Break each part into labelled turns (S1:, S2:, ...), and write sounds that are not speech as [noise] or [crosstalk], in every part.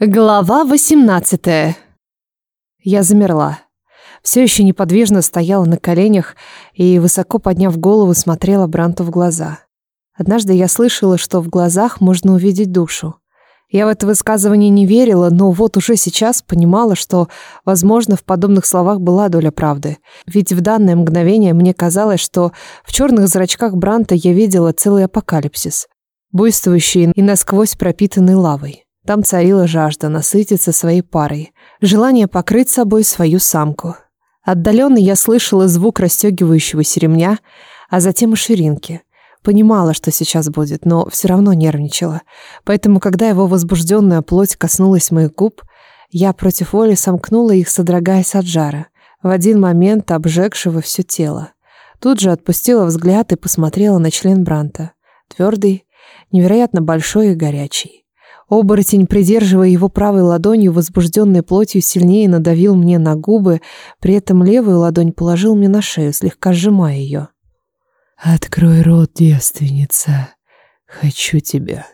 S1: Глава 18 Я замерла. Все еще неподвижно стояла на коленях и, высоко подняв голову, смотрела Бранту в глаза. Однажды я слышала, что в глазах можно увидеть душу. Я в это высказывание не верила, но вот уже сейчас понимала, что, возможно, в подобных словах была доля правды. Ведь в данное мгновение мне казалось, что в черных зрачках Бранта я видела целый апокалипсис, буйствующий и насквозь пропитанный лавой. Там царила жажда насытиться своей парой, желание покрыть собой свою самку. Отдаленно я слышала звук расстегивающегося ремня, а затем и ширинки. Понимала, что сейчас будет, но все равно нервничала. Поэтому, когда его возбужденная плоть коснулась моих губ, я против воли сомкнула их, содрогаясь от жара, в один момент обжегшего все тело. Тут же отпустила взгляд и посмотрела на член Бранта. Твердый, невероятно большой и горячий. Оборотень, придерживая его правой ладонью, возбужденной плотью, сильнее надавил мне на губы, при этом левую ладонь положил мне на шею, слегка сжимая ее.
S2: «Открой рот, девственница. Хочу тебя».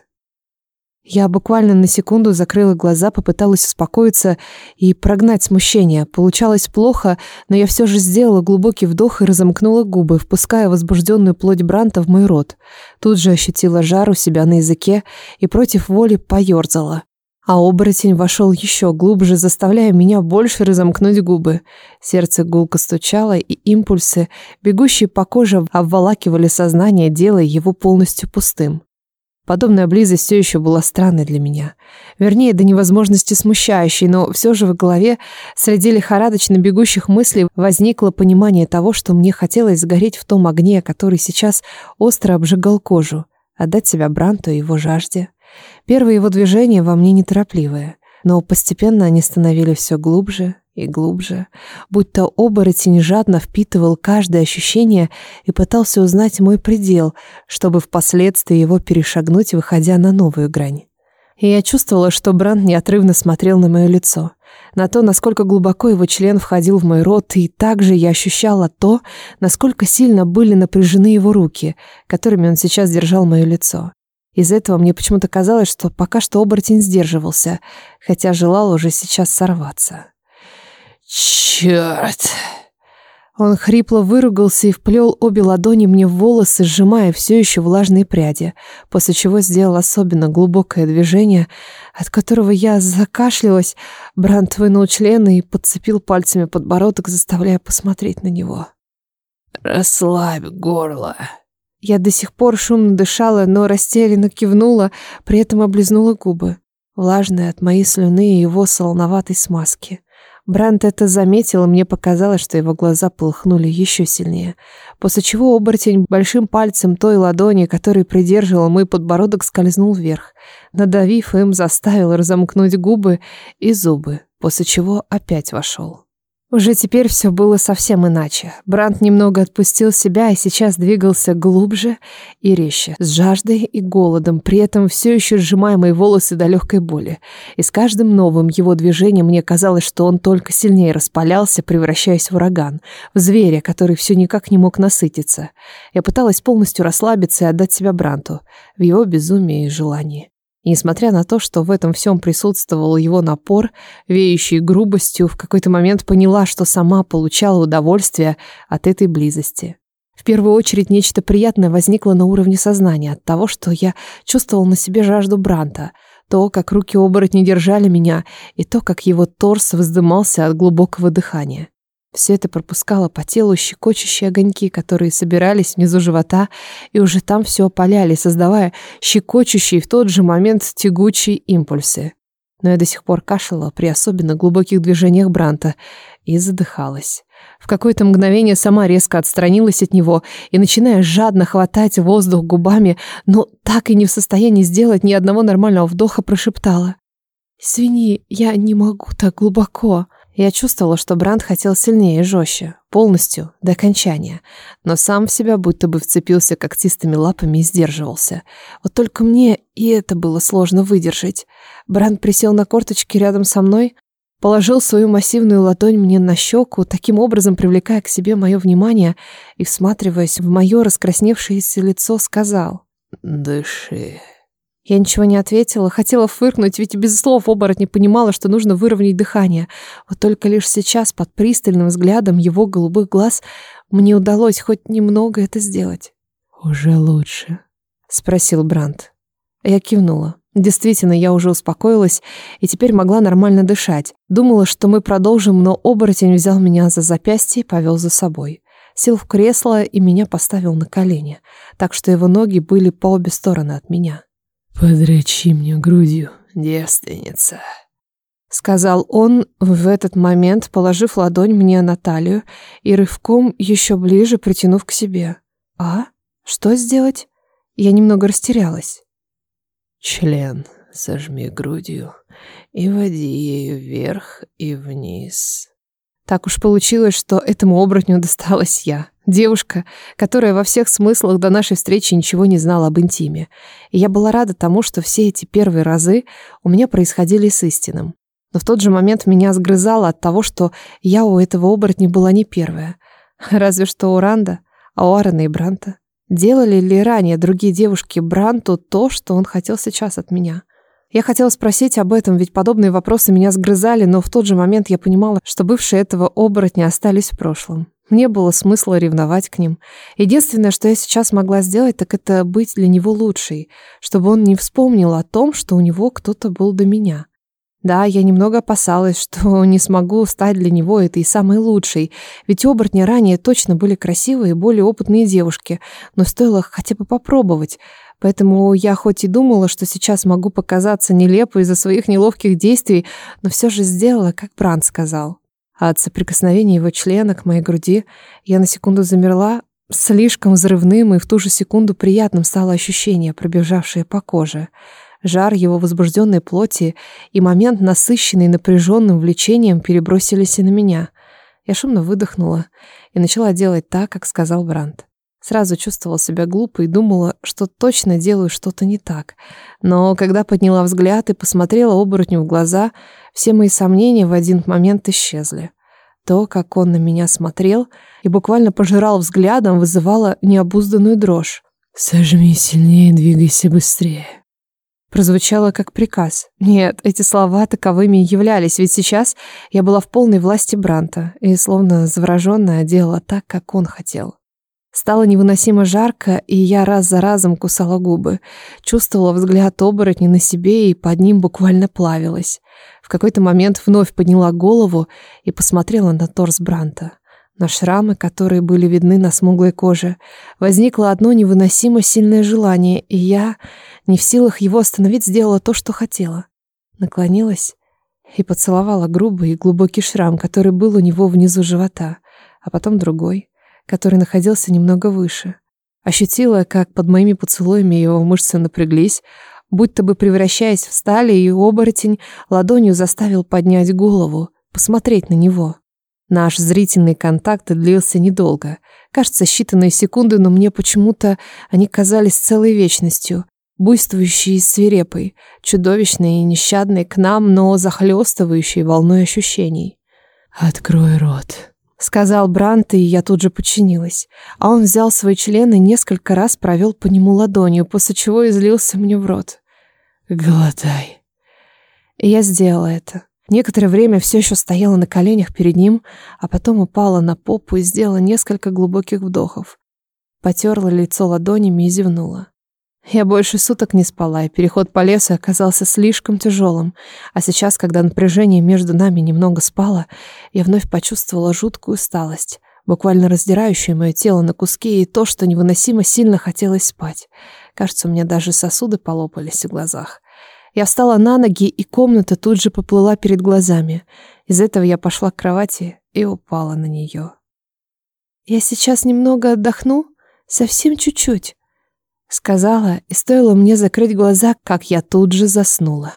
S1: Я буквально на секунду закрыла глаза, попыталась успокоиться и прогнать смущение. Получалось плохо, но я все же сделала глубокий вдох и разомкнула губы, впуская возбужденную плоть Бранта в мой рот. Тут же ощутила жар у себя на языке и против воли поерзала. А оборотень вошел еще глубже, заставляя меня больше разомкнуть губы. Сердце гулко стучало, и импульсы, бегущие по коже, обволакивали сознание, делая его полностью пустым. Подобная близость все еще была странной для меня. Вернее, до невозможности смущающей, но все же в голове среди лихорадочно бегущих мыслей возникло понимание того, что мне хотелось сгореть в том огне, который сейчас остро обжигал кожу, отдать себя Бранту и его жажде. Первые его движения во мне неторопливые, но постепенно они становились все глубже, и глубже, будто оборотень жадно впитывал каждое ощущение и пытался узнать мой предел, чтобы впоследствии его перешагнуть, выходя на новую грань. И я чувствовала, что Бранд неотрывно смотрел на мое лицо, на то, насколько глубоко его член входил в мой рот, и также я ощущала то, насколько сильно были напряжены его руки, которыми он сейчас держал мое лицо. Из этого мне почему-то казалось, что пока что оборотень сдерживался, хотя желал уже сейчас сорваться.
S2: Черт!
S1: Он хрипло выругался и вплел обе ладони мне в волосы, сжимая все еще влажные пряди, после чего сделал особенно глубокое движение, от которого я закашлялась, Брант вынул члены и подцепил пальцами подбородок, заставляя посмотреть на него.
S2: «Расслабь горло»,
S1: я до сих пор шумно дышала, но растерянно кивнула, при этом облизнула губы, влажные от моей слюны и его солоноватой смазки. Брант это заметил, и мне показалось, что его глаза полыхнули еще сильнее, после чего оборотень большим пальцем той ладони, которой придерживал мой подбородок, скользнул вверх, надавив им, заставил разомкнуть губы и зубы, после чего опять вошел. Уже теперь все было совсем иначе. Бранд немного отпустил себя и сейчас двигался глубже и резче, с жаждой и голодом, при этом все еще сжимая мои волосы до легкой боли. И с каждым новым его движением мне казалось, что он только сильнее распалялся, превращаясь в ураган, в зверя, который все никак не мог насытиться. Я пыталась полностью расслабиться и отдать себя Бранту в его безумии и желании. Несмотря на то, что в этом всем присутствовал его напор, веющий грубостью, в какой-то момент поняла, что сама получала удовольствие от этой близости. В первую очередь нечто приятное возникло на уровне сознания от того, что я чувствовал на себе жажду Бранта, то, как руки оборотни держали меня, и то, как его торс вздымался от глубокого дыхания. Все это пропускало по телу щекочущие огоньки, которые собирались внизу живота и уже там все опаляли, создавая щекочущие в тот же момент тягучие импульсы. Но я до сих пор кашляла при особенно глубоких движениях Бранта и задыхалась. В какое-то мгновение сама резко отстранилась от него и, начиная жадно хватать воздух губами, но так и не в состоянии сделать ни одного нормального вдоха, прошептала. "Свини, я не могу так глубоко». Я чувствовала, что Бранд хотел сильнее и жестче, полностью, до кончания, но сам в себя будто бы вцепился когтистыми лапами и сдерживался. Вот только мне и это было сложно выдержать. Бранд присел на корточки рядом со мной, положил свою массивную ладонь мне на щеку, таким образом привлекая к себе мое внимание и, всматриваясь в мое раскрасневшееся лицо, сказал
S2: «Дыши».
S1: Я ничего не ответила, хотела фыркнуть, ведь без слов оборот не понимала, что нужно выровнять дыхание. Вот только лишь сейчас, под пристальным взглядом его голубых глаз, мне удалось хоть немного это сделать.
S2: «Уже лучше?»
S1: — спросил Брандт. Я кивнула. Действительно, я уже успокоилась и теперь могла нормально дышать. Думала, что мы продолжим, но оборотень взял меня за запястье и повел за собой. Сел в кресло и меня поставил на колени, так что его ноги были по обе стороны от меня.
S2: Подрочи мне грудью, девственница», —
S1: сказал он в этот момент, положив ладонь мне на талию и рывком еще ближе притянув к себе. «А? Что сделать?» Я немного растерялась.
S2: «Член сожми грудью и води ею вверх и вниз».
S1: Так уж получилось, что этому оборотню досталась я девушка, которая во всех смыслах до нашей встречи ничего не знала об интиме. И я была рада тому, что все эти первые разы у меня происходили с истинным. Но в тот же момент меня сгрызало от того, что я у этого оборотня была не первая. Разве что у Ранда, а у Аарона и Бранта. Делали ли ранее другие девушки Бранту то, что он хотел сейчас от меня? Я хотела спросить об этом, ведь подобные вопросы меня сгрызали, но в тот же момент я понимала, что бывшие этого оборотня остались в прошлом. Мне было смысла ревновать к ним. Единственное, что я сейчас могла сделать, так это быть для него лучшей, чтобы он не вспомнил о том, что у него кто-то был до меня. Да, я немного опасалась, [laughs] что не смогу стать для него этой самой лучшей, ведь оборотни ранее точно были красивые и более опытные девушки, но стоило хотя бы попробовать. Поэтому я хоть и думала, что сейчас могу показаться нелепой из-за своих неловких действий, но все же сделала, как Бран сказал от соприкосновения его члена к моей груди, я на секунду замерла, слишком взрывным и в ту же секунду приятным стало ощущение, пробежавшее по коже. Жар его возбужденной плоти и момент, насыщенный напряженным влечением, перебросились и на меня. Я шумно выдохнула и начала делать так, как сказал Брандт. Сразу чувствовала себя глупо и думала, что точно делаю что-то не так. Но когда подняла взгляд и посмотрела оборотню в глаза, все мои сомнения в один момент исчезли. То, как он на меня смотрел и буквально пожирал взглядом, вызывало необузданную дрожь.
S2: «Сожми сильнее, двигайся быстрее»,
S1: прозвучало как приказ. Нет, эти слова таковыми и являлись, ведь сейчас я была в полной власти Бранта и, словно завороженная, делала так, как он хотел. Стало невыносимо жарко, и я раз за разом кусала губы. Чувствовала взгляд оборотни на себе и под ним буквально плавилась. В какой-то момент вновь подняла голову и посмотрела на торс Бранта. На шрамы, которые были видны на смуглой коже, возникло одно невыносимо сильное желание, и я, не в силах его остановить, сделала то, что хотела. Наклонилась и поцеловала грубый и глубокий шрам, который был у него внизу живота, а потом другой — который находился немного выше. Ощутила, как под моими поцелуями его мышцы напряглись, будто бы превращаясь в стали, и оборотень ладонью заставил поднять голову, посмотреть на него. Наш зрительный контакт длился недолго. Кажется, считанные секунды, но мне почему-то они казались целой вечностью, буйствующей и свирепой, чудовищной и нещадной к нам, но захлёстывающей волной ощущений.
S2: «Открой рот»,
S1: сказал Брант, и я тут же подчинилась. А он взял свои члены и несколько раз провел по нему ладонью, после чего излился мне в рот.
S2: «Глотай».
S1: И я сделала это. Некоторое время все еще стояла на коленях перед ним, а потом упала на попу и сделала несколько глубоких вдохов. Потерла лицо ладонями и зевнула. Я больше суток не спала, и переход по лесу оказался слишком тяжелым. А сейчас, когда напряжение между нами немного спало, я вновь почувствовала жуткую усталость, буквально раздирающую мое тело на куски и то, что невыносимо сильно хотелось спать. Кажется, у меня даже сосуды полопались в глазах. Я встала на ноги, и комната тут же поплыла перед глазами. Из этого я пошла к кровати и упала на нее. «Я сейчас немного отдохну, совсем чуть-чуть», сказала и стоило мне закрыть глаза, как я тут же заснула.